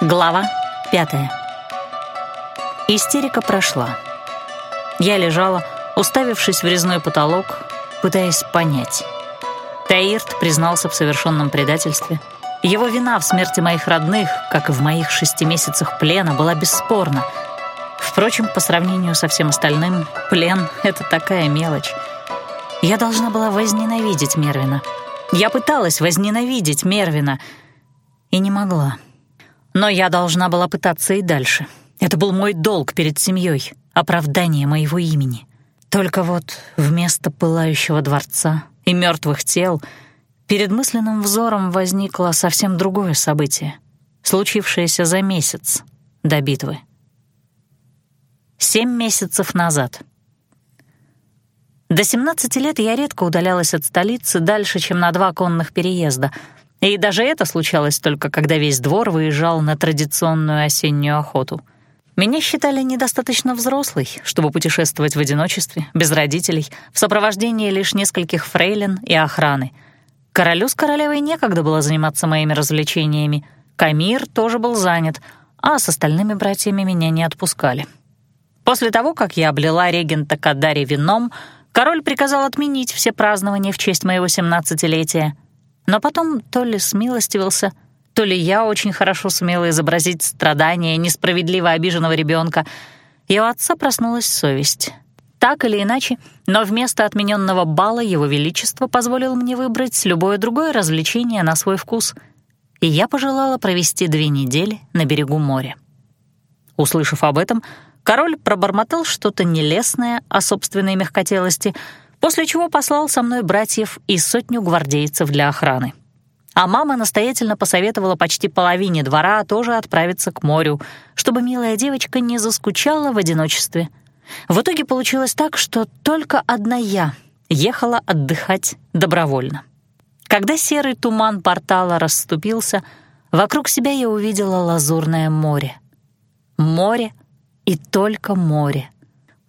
Глава пятая. Истерика прошла. Я лежала, уставившись в резной потолок, пытаясь понять. Таирт признался в совершенном предательстве. Его вина в смерти моих родных, как и в моих шести месяцах плена, была бесспорна. Впрочем, по сравнению со всем остальным, плен — это такая мелочь. Я должна была возненавидеть Мервина. Я пыталась возненавидеть Мервина и не могла. Но я должна была пытаться и дальше. Это был мой долг перед семьей, оправдание моего имени. Только вот вместо пылающего дворца и мертвых тел перед мысленным взором возникло совсем другое событие, случившееся за месяц до битвы. Семь месяцев назад. До 17 лет я редко удалялась от столицы дальше, чем на два конных переезда — и даже это случалось только, когда весь двор выезжал на традиционную осеннюю охоту. Меня считали недостаточно взрослой, чтобы путешествовать в одиночестве, без родителей, в сопровождении лишь нескольких фрейлин и охраны. Королю с королевой некогда было заниматься моими развлечениями. Камир тоже был занят, а с остальными братьями меня не отпускали. После того, как я облила регента Кадари вином, король приказал отменить все празднования в честь моего семнадцатилетия — но потом то ли смилостивился, то ли я очень хорошо сумела изобразить страдания несправедливо обиженного ребенка, и у отца проснулась совесть. Так или иначе, но вместо отмененного бала Его Величество позволил мне выбрать любое другое развлечение на свой вкус, и я пожелала провести две недели на берегу моря. Услышав об этом, король пробормотал что-то нелестное о собственной мягкотелости — после чего послал со мной братьев и сотню гвардейцев для охраны. А мама настоятельно посоветовала почти половине двора тоже отправиться к морю, чтобы милая девочка не заскучала в одиночестве. В итоге получилось так, что только одна я ехала отдыхать добровольно. Когда серый туман портала расступился, вокруг себя я увидела лазурное море. Море и только море.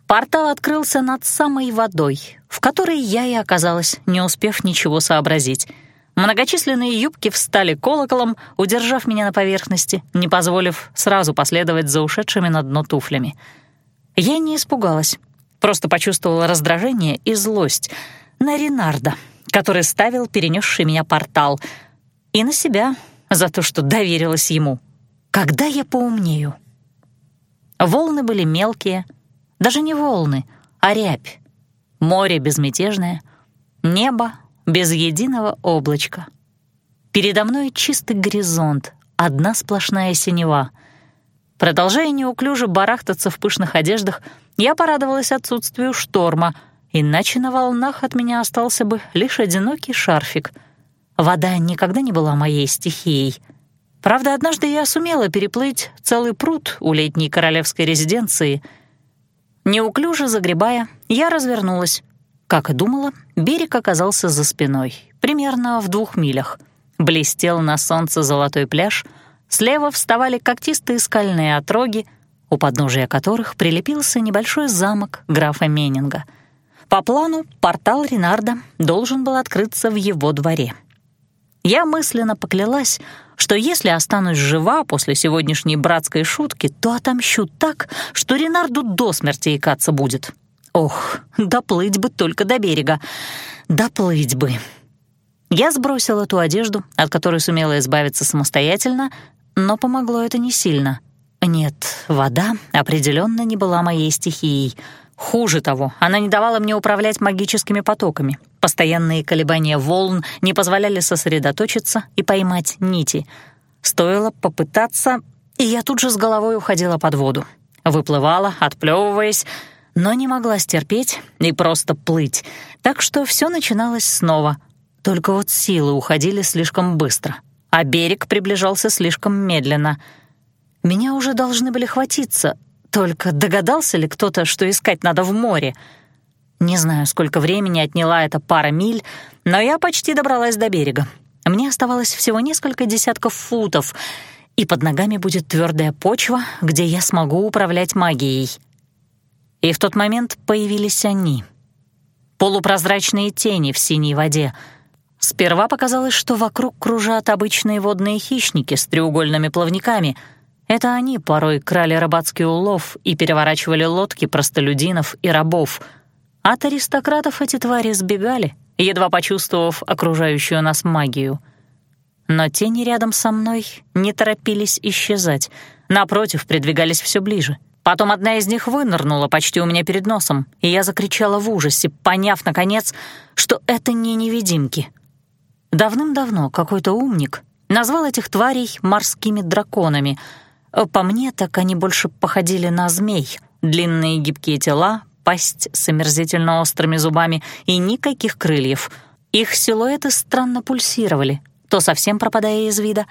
Портал открылся над самой водой, в которой я и оказалась, не успев ничего сообразить. Многочисленные юбки встали колоколом, удержав меня на поверхности, не позволив сразу последовать за ушедшими на дно туфлями. Я не испугалась, просто почувствовала раздражение и злость на Ренарда, который ставил перенесший меня портал, и на себя за то, что доверилась ему. Когда я поумнею? Волны были мелкие — даже не волны, а рябь. Море безмятежное, небо без единого облачка. Передо мной чистый горизонт, одна сплошная синева. Продолжая неуклюже барахтаться в пышных одеждах, я порадовалась отсутствию шторма, иначе на волнах от меня остался бы лишь одинокий шарфик. Вода никогда не была моей стихией. Правда, однажды я сумела переплыть целый пруд у летней королевской резиденции — Неуклюже загребая, я развернулась. Как и думала, берег оказался за спиной, примерно в двух милях. Блестел на солнце золотой пляж, слева вставали когтистые скальные отроги, у подножия которых прилепился небольшой замок графа Меннинга. По плану портал Ренарда должен был открыться в его дворе. Я мысленно поклялась, что если останусь жива после сегодняшней братской шутки, то отомщу так, что Ренарду до смерти икаться будет. Ох, доплыть бы только до берега. Доплыть бы. Я сбросила ту одежду, от которой сумела избавиться самостоятельно, но помогло это не сильно. Нет, вода определенно не была моей стихией — Хуже того, она не давала мне управлять магическими потоками. Постоянные колебания волн не позволяли сосредоточиться и поймать нити. Стоило попытаться, и я тут же с головой уходила под воду. Выплывала, отплевываясь, но не могла стерпеть и просто плыть, так что все начиналось снова. Только вот силы уходили слишком быстро, а берег приближался слишком медленно. Меня уже должны были хватиться, только догадался ли кто-то, что искать надо в море? Не знаю, сколько времени отняла эта пара миль, но я почти добралась до берега. Мне оставалось всего несколько десятков футов, и под ногами будет твердая почва, где я смогу управлять магией. И в тот момент появились они. Полупрозрачные тени в синей воде. Сперва показалось, что вокруг кружат обычные водные хищники с треугольными плавниками — Это они порой крали рыбацкий улов и переворачивали лодки простолюдинов и рабов. От аристократов эти твари сбегали, едва почувствовав окружающую нас магию. Но тени рядом со мной не торопились исчезать, напротив, придвигались все ближе. Потом одна из них вынырнула почти у меня перед носом, и я закричала в ужасе, поняв, наконец, что это не невидимки. Давным-давно какой-то умник назвал этих тварей морскими драконами. По мне, так они больше походили на змей. Длинные гибкие тела, пасть с омерзительно острыми зубами и никаких крыльев. Их силуэты странно пульсировали, то совсем пропадая из вида,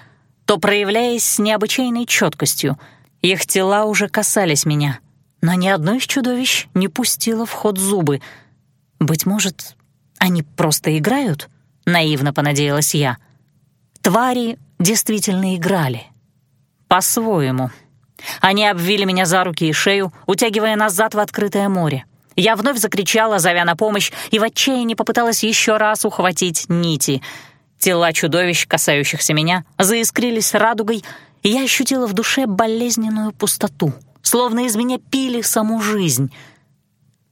то проявляясь с необычайной четкостью — их тела уже касались меня, но ни одно из чудовищ не пустило в ход зубы. Быть может, они просто играют? Наивно понадеялась я. Твари действительно играли. По-своему. Они обвили меня за руки и шею, утягивая назад в открытое море. Я вновь закричала, зовя на помощь, и в отчаянии попыталась еще раз ухватить нити. Тела чудовищ, касающихся меня, заискрились радугой, и я ощутила в душе болезненную пустоту, словно из меня пили саму жизнь.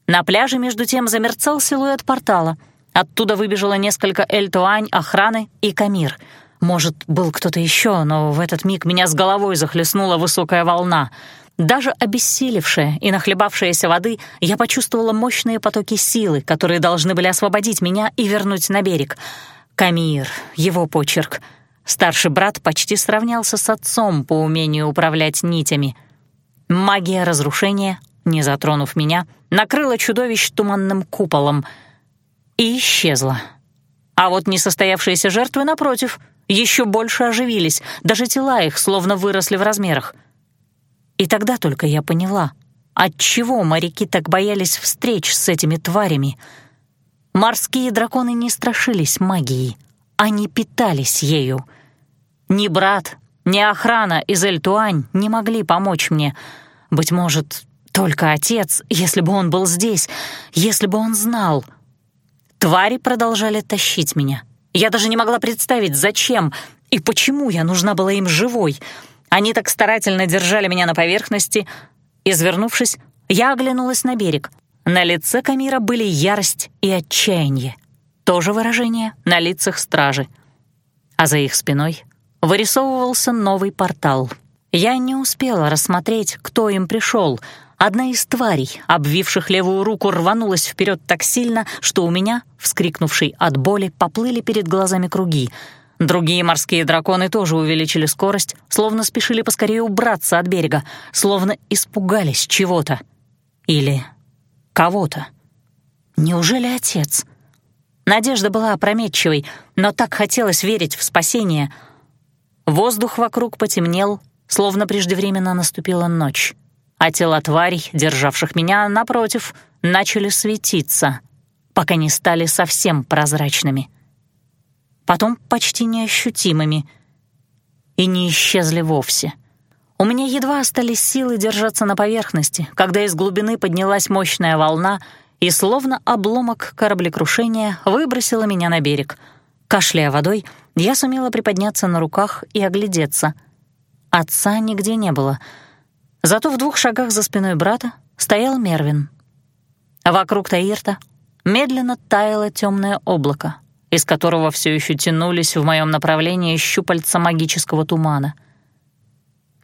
На пляже, между тем, замерцал силуэт портала. Оттуда выбежало несколько эльтуань, охраны и камир. Может, был кто-то еще, но в этот миг меня с головой захлестнула высокая волна. Даже обессилевшая и нахлебавшаяся воды, я почувствовала мощные потоки силы, которые должны были освободить меня и вернуть на берег. Камир, его почерк — Старший брат почти сравнялся с отцом по умению управлять нитями. Магия разрушения, не затронув меня, накрыла чудовищ туманным куполом и исчезла. А вот несостоявшиеся жертвы, напротив, еще больше оживились, даже тела их словно выросли в размерах. И тогда только я поняла, отчего моряки так боялись встреч с этими тварями. Морские драконы не страшились магии, они питались ею — ни брат, ни охрана из Эльтуань не могли помочь мне. Быть может, только отец, если бы он был здесь, если бы он знал. Твари продолжали тащить меня. Я даже не могла представить, зачем и почему я нужна была им живой. Они так старательно держали меня на поверхности. Извернувшись, я оглянулась на берег. На лице Камира были ярость и отчаяние. То же выражение на лицах стражи. А за их спиной вырисовывался новый портал. Я не успела рассмотреть, кто им пришел. Одна из тварей, обвивших левую руку, рванулась вперед так сильно, что у меня, вскрикнувшей от боли, поплыли перед глазами круги. Другие морские драконы тоже увеличили скорость, словно спешили поскорее убраться от берега, словно испугались чего-то. Или кого-то. Неужели отец? Надежда была опрометчивой, но так хотелось верить в спасение — Воздух вокруг потемнел, словно преждевременно наступила ночь, а тела тварей, державших меня, напротив, начали светиться, пока не стали совсем прозрачными. Потом почти неощутимыми и не исчезли вовсе. У меня едва остались силы держаться на поверхности, когда из глубины поднялась мощная волна и, словно обломок кораблекрушения, выбросила меня на берег. Кашляя водой, я сумела приподняться на руках и оглядеться. Отца нигде не было. Зато в двух шагах за спиной брата стоял Мервин. Вокруг Таирта медленно таяло темное облако, из которого все еще тянулись в моем направлении щупальца магического тумана.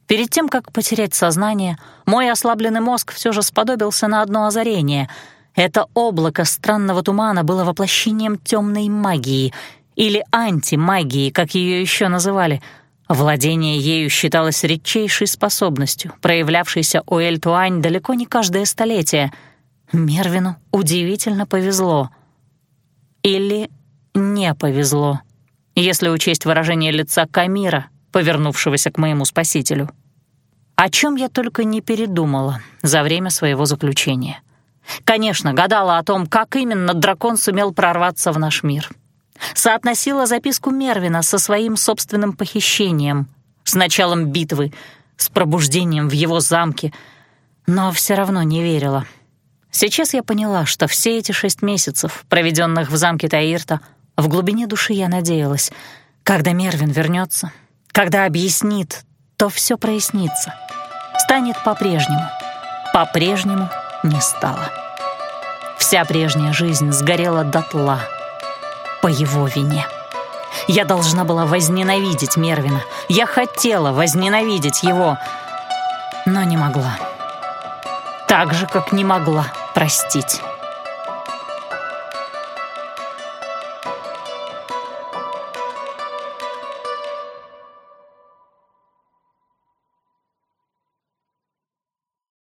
Перед тем, как потерять сознание, мой ослабленный мозг все же сподобился на одно озарение. Это облако странного тумана было воплощением темной магии — или антимагии, как ее еще называли. Владение ею считалось редчайшей способностью, проявлявшейся у Эльтуань далеко не каждое столетие. Мервину удивительно повезло. Или не повезло, если учесть выражение лица Камира, повернувшегося к моему спасителю. О чем я только не передумала за время своего заключения. Конечно, гадала о том, как именно дракон сумел прорваться в наш мир — соотносила записку Мервина со своим собственным похищением, с началом битвы, с пробуждением в его замке, но все равно не верила. Сейчас я поняла, что все эти шесть месяцев, проведенных в замке Таирта, в глубине души я надеялась, когда Мервин вернется, когда объяснит то все прояснится. Станет по-прежнему. По-прежнему не стало. Вся прежняя жизнь сгорела дотла по его вине. Я должна была возненавидеть Мервина. Я хотела возненавидеть его, но не могла. Так же, как не могла простить.